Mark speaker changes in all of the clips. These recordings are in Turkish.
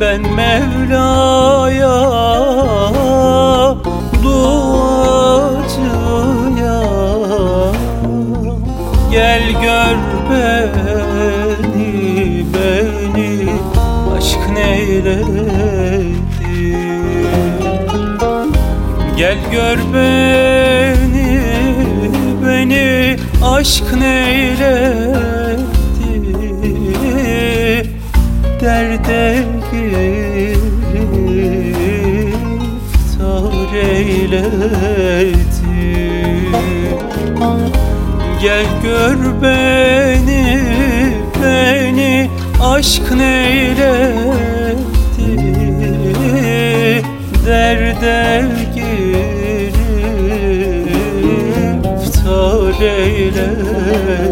Speaker 1: Ben Mevla'ya duacıya. Gel gör beni, beni aşk neyledi? Gel gör beni, beni aşk neyledi Derde giriftar eyledi Gel gör beni, beni aşk neyledi Derde giriftar eyledi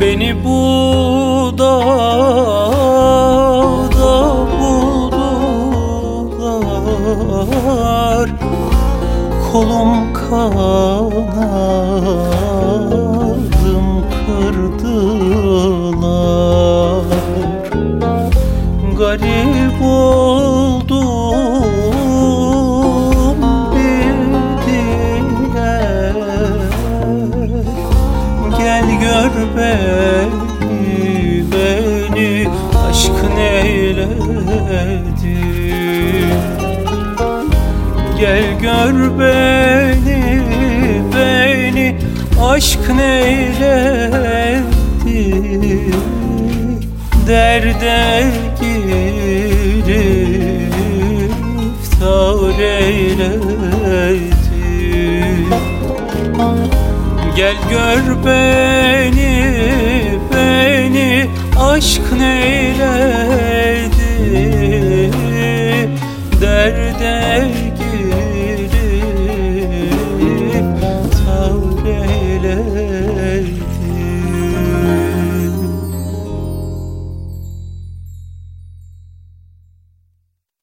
Speaker 1: Beni bu dağda buldular. Kolum kanadım kırdılar beni, beni aşk neyledi Gel gör beni, beni aşk neyledi Derde giriftar eyledi. Gel gör beni, yerde